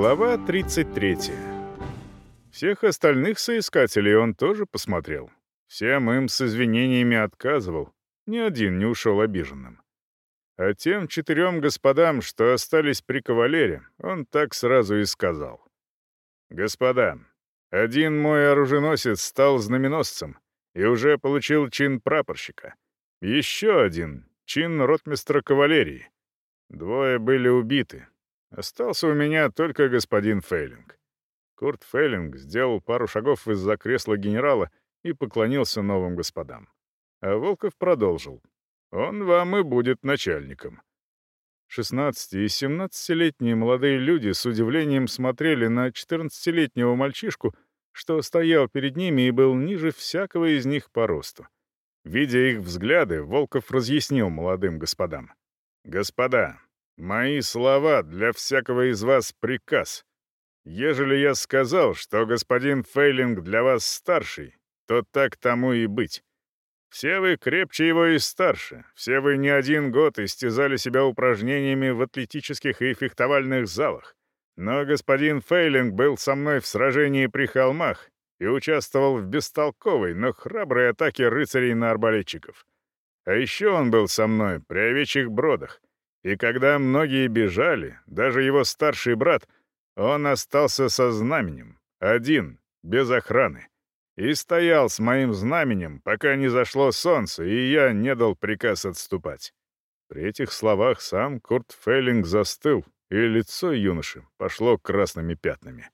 Глава 33. Всех остальных соискателей он тоже посмотрел. Всем им с извинениями отказывал. Ни один не ушел обиженным. А тем четырем господам, что остались при кавалере, он так сразу и сказал. «Господа, один мой оруженосец стал знаменосцем и уже получил чин прапорщика. Еще один — чин ротмистра кавалерии. Двое были убиты, Остался у меня только господин Фейлинг. Курт Фейлинг сделал пару шагов из-за кресла генерала и поклонился новым господам. А Волков продолжил. «Он вам и будет начальником». 16- и 17-летние молодые люди с удивлением смотрели на 14-летнего мальчишку, что стоял перед ними и был ниже всякого из них по росту. Видя их взгляды, Волков разъяснил молодым господам. «Господа, Мои слова для всякого из вас приказ. Ежели я сказал, что господин Фейлинг для вас старший, то так тому и быть. Все вы крепче его и старше, все вы не один год истязали себя упражнениями в атлетических и фехтовальных залах. Но господин Фейлинг был со мной в сражении при холмах и участвовал в бестолковой, но храброй атаке рыцарей на арбалетчиков. А еще он был со мной при овечьих бродах — и когда многие бежали, даже его старший брат, он остался со знаменем, один, без охраны. И стоял с моим знаменем, пока не зашло солнце, и я не дал приказ отступать. При этих словах сам Курт Фейлинг застыл, и лицо юноши пошло красными пятнами.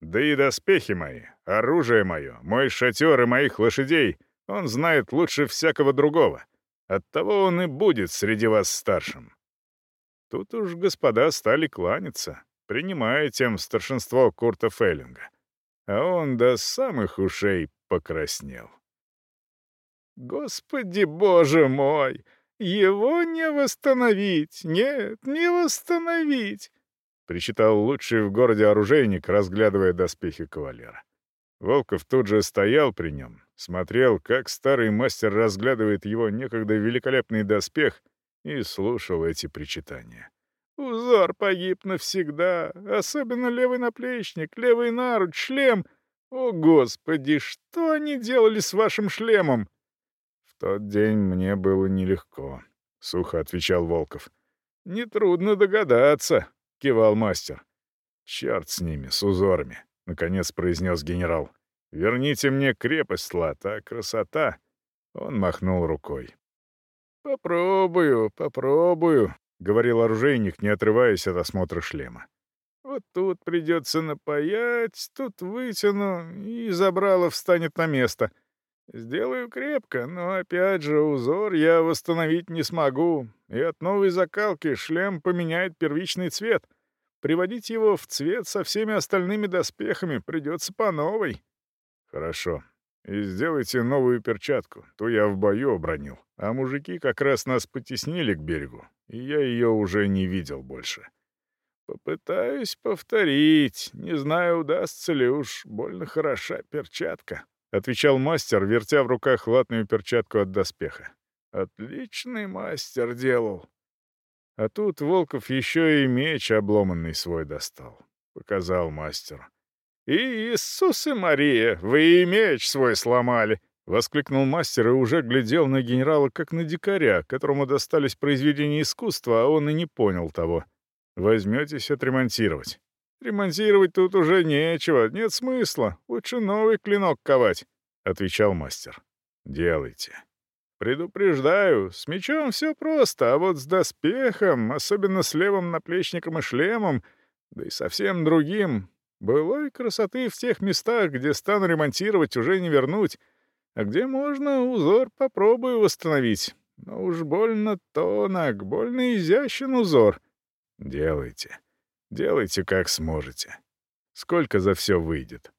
Да и доспехи мои, оружие мое, мой шатер и моих лошадей он знает лучше всякого другого — Оттого он и будет среди вас старшим». Тут уж господа стали кланяться, принимая тем старшинство Курта Фейлинга. А он до самых ушей покраснел. «Господи, боже мой! Его не восстановить! Нет, не восстановить!» — причитал лучший в городе оружейник, разглядывая доспехи кавалера. Волков тут же стоял при нем, смотрел, как старый мастер разглядывает его некогда великолепный доспех, и слушал эти причитания. «Узор погиб навсегда, особенно левый наплечник, левый наруч, шлем. О, Господи, что они делали с вашим шлемом?» «В тот день мне было нелегко», — сухо отвечал Волков. «Нетрудно догадаться», — кивал мастер. «Черт с ними, с узорами», — наконец произнес генерал. Верните мне крепость, Лат, красота...» Он махнул рукой. «Попробую, попробую», — говорил оружейник, не отрываясь от осмотра шлема. «Вот тут придется напаять, тут вытяну, и забрало встанет на место. Сделаю крепко, но опять же узор я восстановить не смогу, и от новой закалки шлем поменяет первичный цвет. Приводить его в цвет со всеми остальными доспехами придется по новой». «Хорошо. И сделайте новую перчатку, то я в бою обронил. А мужики как раз нас потеснили к берегу, и я ее уже не видел больше». «Попытаюсь повторить. Не знаю, удастся ли уж. Больно хороша перчатка», — отвечал мастер, вертя в руках латную перчатку от доспеха. «Отличный мастер делал». А тут Волков еще и меч обломанный свой достал. Показал мастеру. «Иисус и Мария, вы и меч свой сломали!» — воскликнул мастер и уже глядел на генерала как на дикаря, которому достались произведения искусства, а он и не понял того. «Возьметесь отремонтировать». «Ремонтировать тут уже нечего, нет смысла. Лучше новый клинок ковать», — отвечал мастер. «Делайте». «Предупреждаю, с мечом все просто, а вот с доспехом, особенно с левым наплечником и шлемом, да и совсем другим, Былой красоты в тех местах, где стану ремонтировать, уже не вернуть. А где можно, узор попробую восстановить. Но уж больно тонок, больно изящен узор. Делайте. Делайте, как сможете. Сколько за все выйдет?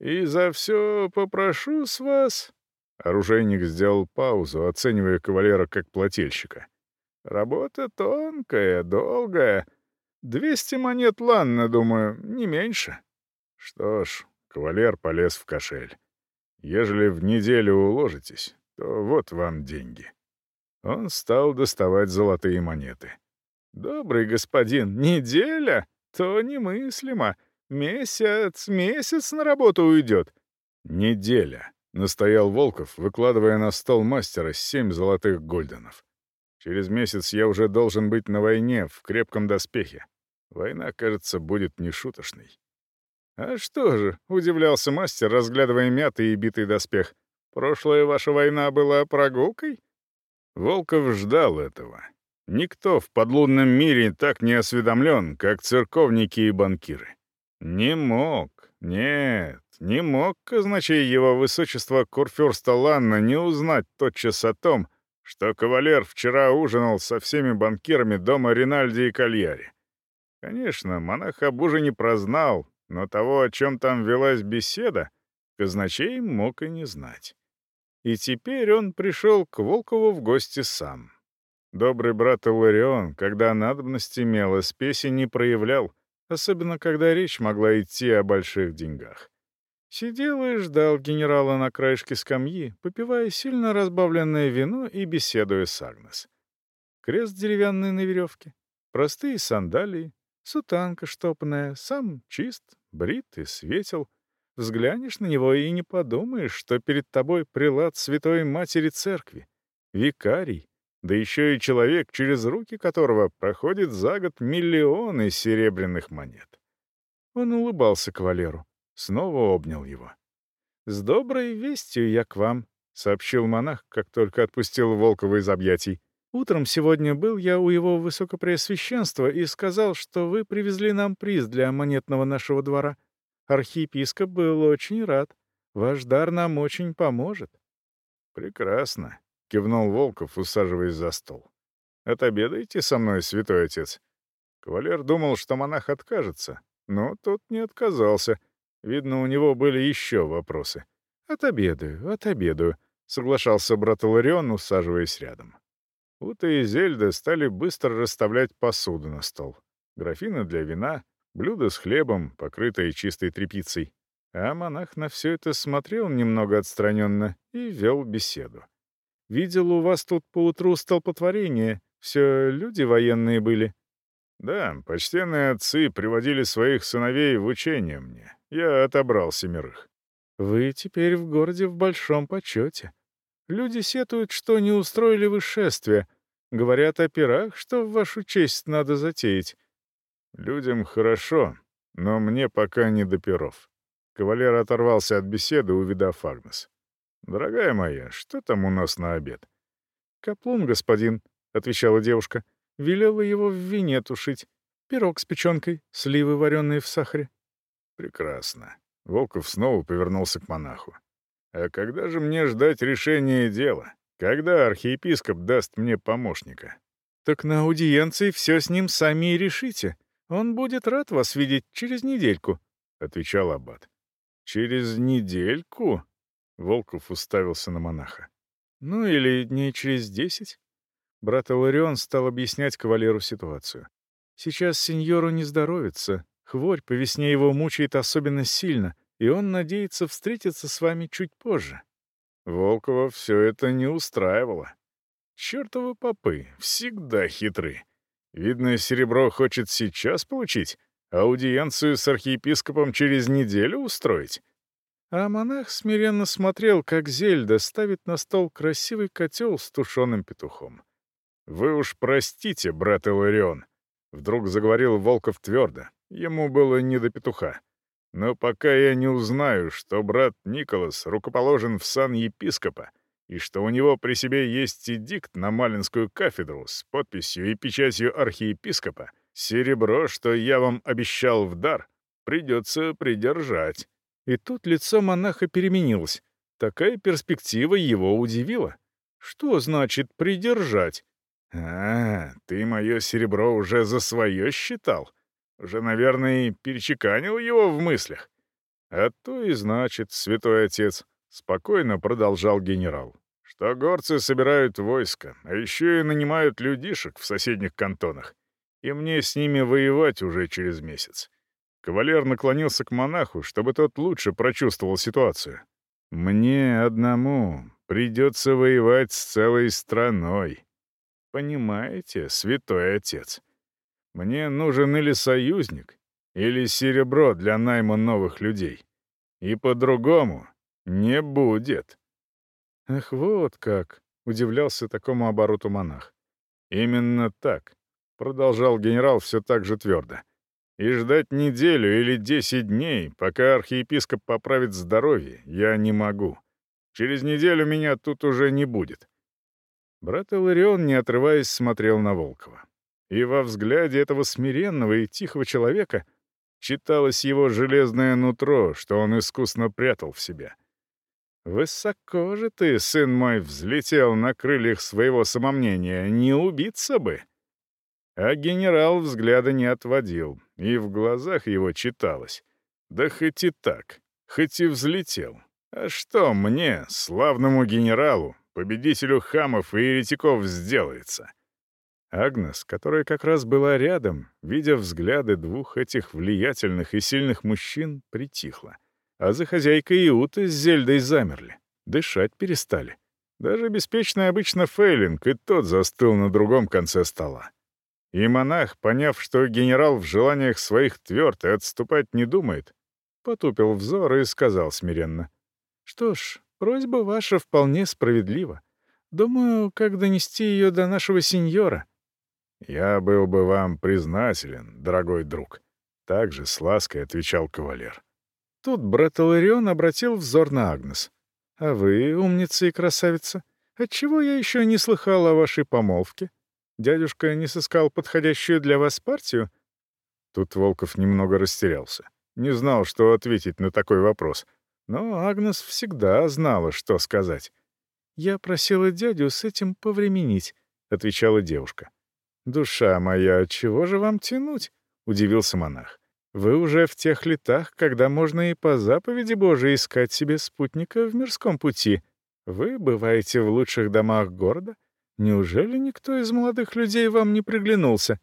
И за все попрошу с вас... Оружейник сделал паузу, оценивая кавалера как плательщика. «Работа тонкая, долгая». Двести монет ланна, думаю, не меньше. Что ж, кавалер полез в кошель. Ежели в неделю уложитесь, то вот вам деньги. Он стал доставать золотые монеты. Добрый господин, неделя? То немыслимо. Месяц, месяц на работу уйдет. Неделя, настоял Волков, выкладывая на стол мастера семь золотых гольденов. Через месяц я уже должен быть на войне в крепком доспехе. Война, кажется, будет нешуточной. А что же, удивлялся мастер, разглядывая мятый и битый доспех. Прошлая ваша война была прогулкой? Волков ждал этого. Никто в подлунном мире так не осведомлен, как церковники и банкиры. Не мог, нет, не мог казначей его высочество Курфюрста Ланна не узнать тотчас о том, что кавалер вчера ужинал со всеми банкирами дома Ринальди и Кальяри. Конечно, монах об ужине прознал, но того, о чем там велась беседа, казначей мог и не знать. И теперь он пришел к Волкову в гости сам. Добрый брат Иларион, когда надобность имела, спеси не проявлял, особенно когда речь могла идти о больших деньгах. Сидел и ждал генерала на краешке скамьи, попивая сильно разбавленное вино и беседуя с Агнес. Крест деревянный на веревке, простые сандалии, Сутанка штопная, сам чист, брит и светел. Взглянешь на него и не подумаешь, что перед тобой прилад святой матери церкви, викарий, да еще и человек, через руки которого проходит за год миллионы серебряных монет. Он улыбался кавалеру, снова обнял его. «С доброй вестью я к вам», — сообщил монах, как только отпустил Волкова из объятий. Утром сегодня был я у его высокопреосвященства и сказал, что вы привезли нам приз для монетного нашего двора. Архиепископ был очень рад. Ваш дар нам очень поможет». «Прекрасно», — кивнул Волков, усаживаясь за стол. «Отобедайте со мной, святой отец». Кавалер думал, что монах откажется, но тот не отказался. Видно, у него были еще вопросы. «Отобедаю, отобедаю», — соглашался брат Ларион, усаживаясь рядом. Ута и Зельда стали быстро расставлять посуду на стол. Графины для вина, блюда с хлебом, покрытые чистой тряпицей. А монах на все это смотрел немного отстраненно и вел беседу. «Видел у вас тут поутру столпотворение. Все люди военные были». «Да, почтенные отцы приводили своих сыновей в учение мне. Я отобрал семерых». «Вы теперь в городе в большом почете», Люди сетуют, что не устроили вышествие, Говорят о пирах, что в вашу честь надо затеять. Людям хорошо, но мне пока не до перов. Кавалер оторвался от беседы, увидав Агнес. «Дорогая моя, что там у нас на обед?» «Каплун, господин», — отвечала девушка. «Велела его в вине тушить. Пирог с печенкой, сливы, вареные в сахаре». «Прекрасно». Волков снова повернулся к монаху. А когда же мне ждать решения дела? Когда архиепископ даст мне помощника? Так на аудиенции все с ним сами и решите. Он будет рад вас видеть через недельку, — отвечал аббат. Через недельку? Волков уставился на монаха. Ну или дней через десять? Брат Аларион стал объяснять кавалеру ситуацию. Сейчас сеньору не здоровится. Хворь по весне его мучает особенно сильно — и он надеется встретиться с вами чуть позже». Волкова все это не устраивало. «Чертовы попы, всегда хитры. Видно, серебро хочет сейчас получить, а аудиенцию с архиепископом через неделю устроить». А монах смиренно смотрел, как Зельда ставит на стол красивый котел с тушеным петухом. «Вы уж простите, брат Иларион», — вдруг заговорил Волков твердо. Ему было не до петуха. Но пока я не узнаю, что брат Николас рукоположен в сан епископа, и что у него при себе есть эдикт на Малинскую кафедру с подписью и печатью архиепископа, серебро, что я вам обещал в дар, придется придержать». И тут лицо монаха переменилось. Такая перспектива его удивила. «Что значит «придержать»?» «А, ты мое серебро уже за свое считал?» Уже, наверное, перечеканил его в мыслях. А то и значит, святой отец, спокойно Мне нужен или союзник, или серебро для найма новых людей. И по-другому не будет». «Ах, вот как!» — удивлялся такому обороту монах. «Именно так», — продолжал генерал все так же твердо. «И ждать неделю или десять дней, пока архиепископ поправит здоровье, я не могу. Через неделю меня тут уже не будет». Брат Иларион, не отрываясь, смотрел на Волкова и во взгляде этого смиренного и тихого человека читалось его железное нутро, что он искусно прятал в себе. «Высоко же ты, сын мой, взлетел на крыльях своего самомнения, не убиться бы!» А генерал взгляда не отводил, и в глазах его читалось. «Да хоть и так, хоть и взлетел. А что мне, славному генералу, победителю хамов и еретиков, сделается?» Агнес, которая как раз была рядом, видя взгляды двух этих влиятельных и сильных мужчин, притихла. А за хозяйкой Иута с Зельдой замерли, дышать перестали. Даже беспечный обычно Фейлинг и тот застыл на другом конце стола. И монах, поняв, что генерал в желаниях своих тверд и отступать не думает, потупил взор и сказал смиренно. «Что ж, просьба ваша вполне справедлива. Думаю, как донести ее до нашего сеньора». Я был бы вам признателен, дорогой друг. Также с лаской отвечал кавалер. Тут брат Ларион обратил взор на Агнес. «А вы, умница и красавица, отчего я еще не слыхал о вашей помолвке? Дядюшка не сыскал подходящую для вас партию?» Тут Волков немного растерялся. Не знал, что ответить на такой вопрос. Но Агнес всегда знала, что сказать. «Я просила дядю с этим повременить», — отвечала девушка. «Душа моя, чего же вам тянуть?» — удивился монах. «Вы уже в тех летах, когда можно и по заповеди Божией искать себе спутника в мирском пути. Вы бываете в лучших домах города. Неужели никто из молодых людей вам не приглянулся?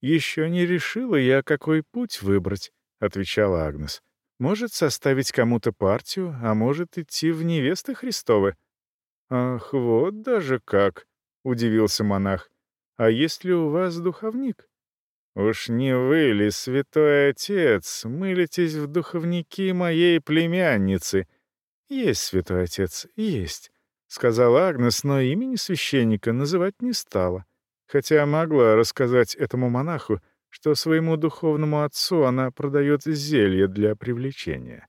Еще не решила я, какой путь выбрать», — отвечала Агнес. «Может составить кому-то партию, а может идти в невесты Христовы». «Ах, вот даже как!» — удивился монах. — а если у вас духовник? Уж не вы ли, святой отец, мылитесь в духовники моей племянницы? Есть, святой отец, есть, — сказала Агнес, но имени священника называть не стала, хотя могла рассказать этому монаху, что своему духовному отцу она продает зелье для привлечения.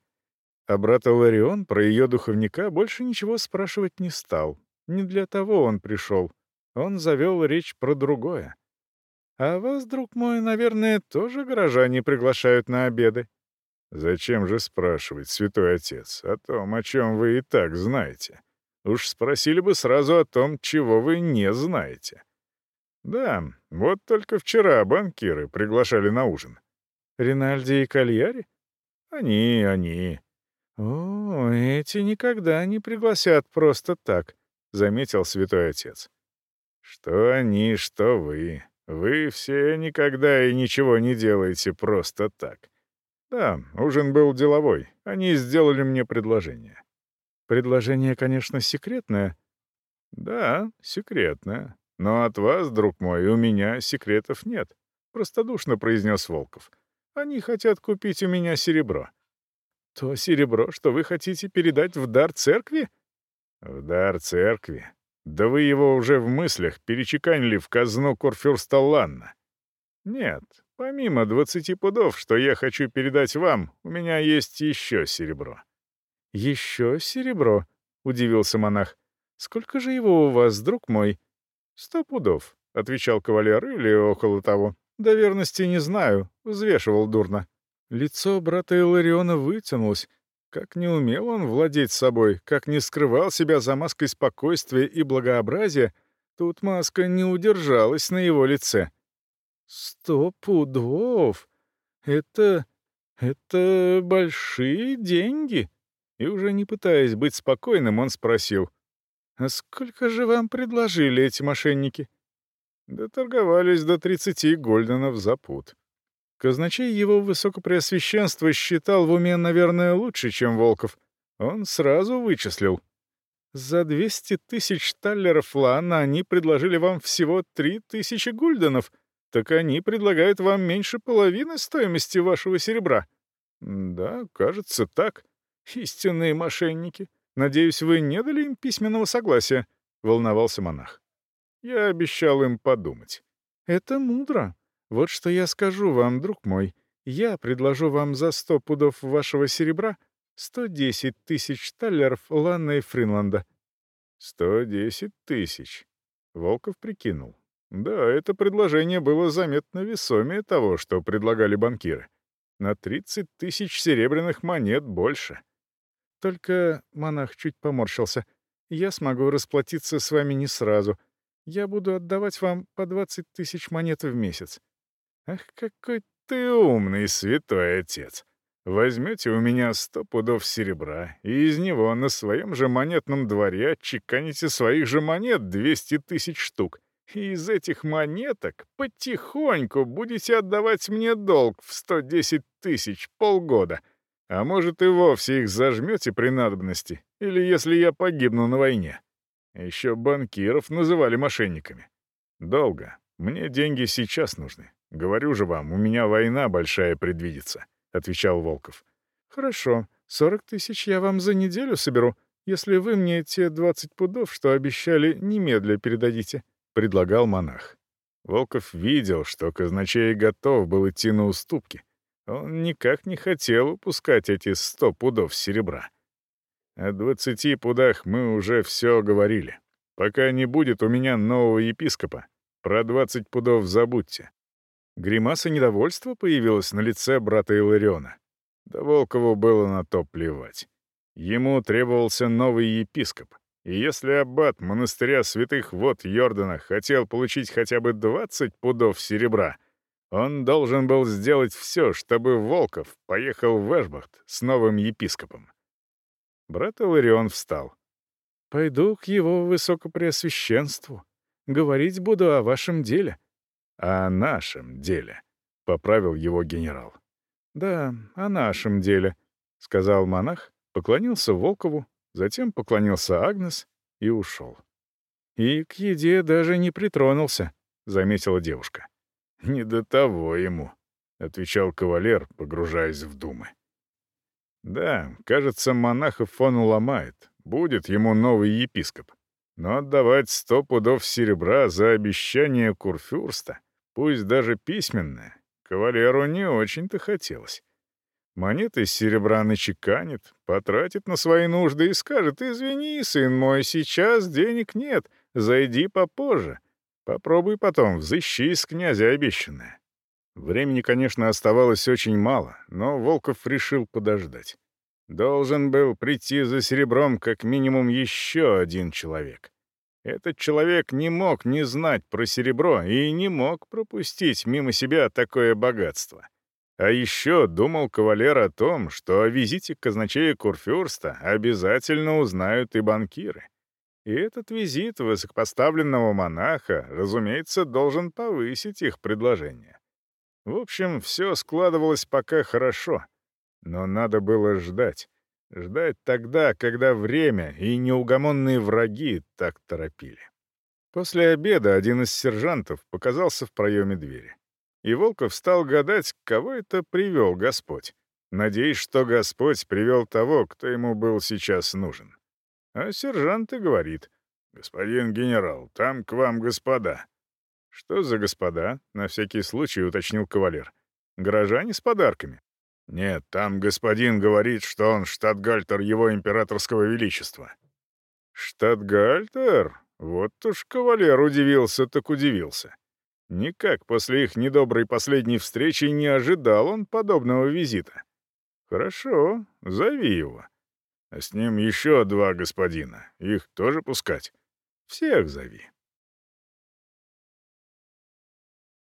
А брат Ларион про ее духовника больше ничего спрашивать не стал. Не для того он пришел он завел речь про другое. «А вас, друг мой, наверное, тоже горожане приглашают на обеды?» «Зачем же спрашивать, святой отец, о том, о чем вы и так знаете? Уж спросили бы сразу о том, чего вы не знаете». «Да, вот только вчера банкиры приглашали на ужин». «Ринальди и Кальяри?» «Они, они». «О, эти никогда не пригласят просто так», — заметил святой отец. Что они, что вы. Вы все никогда и ничего не делаете просто так. Да, ужин был деловой. Они сделали мне предложение. Предложение, конечно, секретное. Да, секретное. Но от вас, друг мой, у меня секретов нет. Простодушно произнес Волков. Они хотят купить у меня серебро. То серебро, что вы хотите передать в дар церкви? В дар церкви, да вы его уже в мыслях перечеканили в казну Корфюрсталланна. Нет, помимо двадцати пудов, что я хочу передать вам, у меня есть еще серебро. Еще серебро? Удивился монах. Сколько же его у вас, друг мой? Сто пудов, отвечал кавалер или около того. До верности не знаю, взвешивал дурно. Лицо брата Илариона вытянулось, как не умел он владеть собой, как не скрывал себя за маской спокойствия и благообразия, тут маска не удержалась на его лице. «Сто пудов! Это... это большие деньги!» И уже не пытаясь быть спокойным, он спросил. «А сколько же вам предложили эти мошенники?» Доторговались до тридцати гольденов за пуд. Казначей его высокопреосвященство считал в уме, наверное, лучше, чем Волков. Он сразу вычислил. «За 200 тысяч таллеров лана они предложили вам всего 3000 гульденов. Так они предлагают вам меньше половины стоимости вашего серебра». «Да, кажется, так. Истинные мошенники. Надеюсь, вы не дали им письменного согласия», — волновался монах. «Я обещал им подумать». «Это мудро», вот что я скажу вам, друг мой. Я предложу вам за сто пудов вашего серебра сто десять тысяч таллеров Ланна и Фринланда». десять тысяч», — Волков прикинул. Да, это предложение было заметно весомее того, что предлагали банкиры. На тридцать тысяч серебряных монет больше. Только монах чуть поморщился. Я смогу расплатиться с вами не сразу. Я буду отдавать вам по двадцать тысяч монет в месяц. Ах, какой ты умный, святой отец! Возьмете у меня сто пудов серебра, и из него на своем же монетном дворе отчеканите своих же монет двести тысяч штук. И из этих монеток потихоньку будете отдавать мне долг в сто десять тысяч полгода. А может, и вовсе их зажмете при надобности, или если я погибну на войне. Еще банкиров называли мошенниками. Долго. Мне деньги сейчас нужны. Говорю же вам, у меня война большая предвидится», — отвечал Волков. «Хорошо, сорок тысяч я вам за неделю соберу, если вы мне те двадцать пудов, что обещали, немедля передадите», — предлагал монах. Волков видел, что казначей готов был идти на уступки. Он никак не хотел упускать эти сто пудов серебра. О двадцати пудах мы уже все говорили. Пока не будет у меня нового епископа, про двадцать пудов забудьте. Гримаса недовольства появилась на лице брата Илариона. Да Волкову было на то плевать. Ему требовался новый епископ. И если аббат монастыря святых вод Йордана хотел получить хотя бы 20 пудов серебра, он должен был сделать все, чтобы Волков поехал в Эшбахт с новым епископом. Брат Иларион встал. «Пойду к его высокопреосвященству. Говорить буду о вашем деле» о нашем деле», — поправил его генерал. «Да, о нашем деле», — сказал монах, поклонился Волкову, затем поклонился Агнес и ушел. «И к еде даже не притронулся», — заметила девушка. «Не до того ему», — отвечал кавалер, погружаясь в думы. «Да, кажется, монахов он уломает. Будет ему новый епископ. Но отдавать сто пудов серебра за обещание курфюрста...» пусть даже письменное, кавалеру не очень-то хотелось. Монеты серебра чеканит, потратит на свои нужды и скажет, «Извини, сын мой, сейчас денег нет, зайди попозже. Попробуй потом, взыщи с князя обещанное». Времени, конечно, оставалось очень мало, но Волков решил подождать. Должен был прийти за серебром как минимум еще один человек. Этот человек не мог не знать про серебро и не мог пропустить мимо себя такое богатство. А еще думал кавалер о том, что о визите к казначею Курфюрста обязательно узнают и банкиры. И этот визит высокопоставленного монаха, разумеется, должен повысить их предложение. В общем, все складывалось пока хорошо, но надо было ждать. Ждать тогда, когда время и неугомонные враги так торопили. После обеда один из сержантов показался в проеме двери. И Волков стал гадать, кого это привел Господь, надеясь, что Господь привел того, кто ему был сейчас нужен. А сержант и говорит, «Господин генерал, там к вам господа». «Что за господа?» — на всякий случай уточнил кавалер. «Горожане с подарками». Нет, там господин говорит, что он штатгальтер его императорского величества. Штатгальтер? Вот уж кавалер удивился, так удивился. Никак после их недоброй последней встречи не ожидал он подобного визита. Хорошо, зови его. А с ним еще два господина. Их тоже пускать? Всех зови.